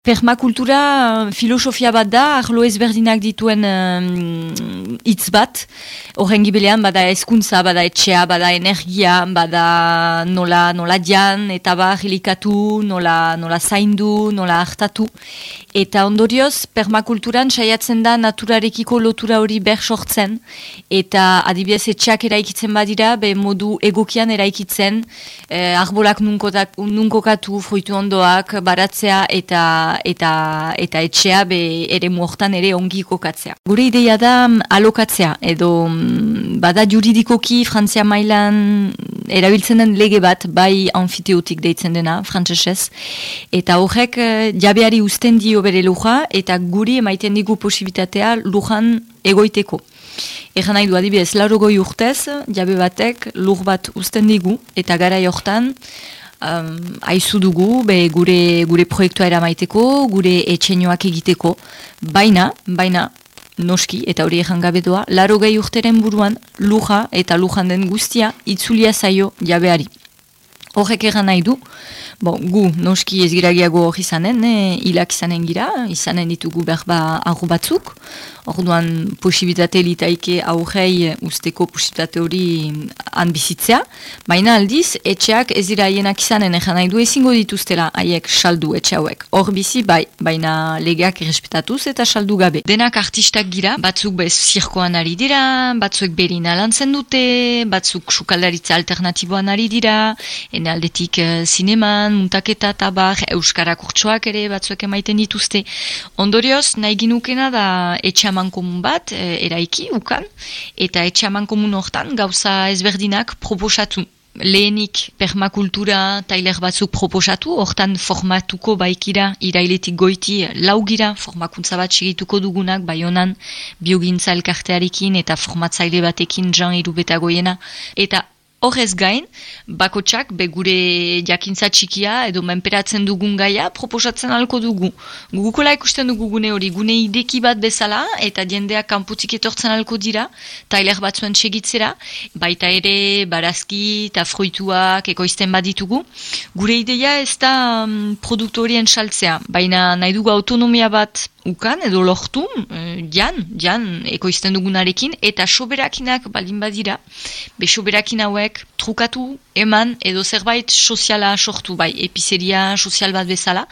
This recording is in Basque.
Permakultura filosofia bat da, arlo ezberdinak dituen hitz bat. Horren gibilean, bada eskuntza, bada etxea, bada energia, bada nola, nola dian, eta bar hilikatu, nola, nola zaindu, nola hartatu. Eta ondorioz, permakulturan saiatzen da naturarekiko lotura hori ber sortzen. Eta adibidez etxeak eraikitzen badira, be modu egokian eraikitzen, eh, arbolak nunkokatu, fruitu ondoak, baratzea eta eta eta etxea be ere muortan ere ongi kokatzea. Gure ideia da mm, alokatzea edo mm, bada juridikoki Frantzia mailan erabiltzen den lege bat bai anfiteotik deitzen dena frantsesez eta horrek eh, jabeari uzten dio bere luja eta guri emaiten digu posibitatea lujan egoiteko. Egan nahi du adibidez, lauro urtez, jabe batek lur bat uzten digu eta gara jortan um, aizu dugu be gure gure proiektua eramaiteko, gure etxenioak egiteko, baina, baina, noski, eta hori egan gabe doa, laro gai urteren buruan luja eta lujan den guztia itzulia zaio jabeari. Horrek egan nahi du, bon, gu noski ez giragiago hori izanen, eh, hilak izanen gira, izanen ditugu berba arru batzuk, orduan posibilitate litaike aurrei usteko posibilitate hori han bizitzea, baina aldiz, etxeak ez dira haienak izanen egan nahi du ezingo dituztela haiek saldu etxe hauek. Hor bizi, bai, baina legeak irrespetatuz eta saldu gabe. Denak artistak gira, batzuk bez zirkoan ari dira, batzuk berin alantzen dute, batzuk sukaldaritza alternatiboan ari dira, ene aldetik zineman, muntaketa eta bar, euskara kurtsoak ere batzuek emaiten dituzte. Ondorioz, nahi ginukena da etxaman komun bat, e, eraiki, ukan, eta etxaman komun hortan gauza ezberdinak proposatu. Lehenik permakultura tailer batzuk proposatu, hortan formatuko baikira irailetik goiti laugira formakuntza bat segituko dugunak, bai honan biogintza elkartearekin eta formatzaile batekin jan irubetagoiena. Eta Horrez gain, bakotsak be gure jakintza txikia edo menperatzen dugun gaia proposatzen alko dugu. Gugukola ikusten dugu gune hori, gune ideki bat bezala eta jendeak kanputik etortzen alko dira, tailer batzuen segitzera, baita ere barazki eta fruituak ekoizten bat ditugu. Gure ideia ez da um, produktu horien saltzea, baina nahi dugu autonomia bat ukan edo lortu, uh, jan, jan ekoizten dugunarekin, eta soberakinak baldin badira, be soberakin hauek trukatu, eman, edo zerbait soziala sortu, bai, epizeria sozial bat bezala,